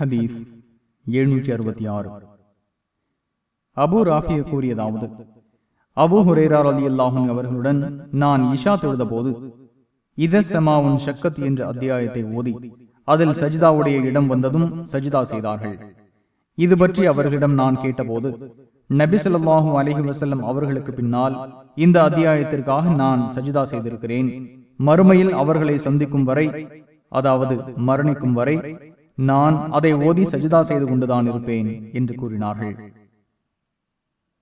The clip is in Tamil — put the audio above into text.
ஹதீஸ் எழுநூற்றி அறுபத்தி ஆறு. அபு ராஃபிய கூறியதாவது அபு ஹுரேரார் அலி அல்லாஹும் அவர்களுடன் நான் இஷா தொழுத போது இத சமாவுன் ஷக்கத் என்ற அத்தியாயத்தை ஓதி அதில் சஜிதாவுடைய இடம் வந்ததும் சஜிதா செய்தார்கள். இது பற்றி அவர்களிடம் நான் கேட்டபோது நபி ஸல்லல்லாஹு அலைஹி வஸல்லம் அவர்களுக்கு பின்னால் இந்த அத்தியாயத்திற்காக நான் சஜிதா செய்திருக்கிறேன். மறுமையில் அவர்களை சந்திக்கும் வரை அதாவது மரணிக்கும் வரை நான் அதை ஓதி சஜிதா செய்து கொண்டுதான் இருப்பேன் என்று கூறினார்கள்.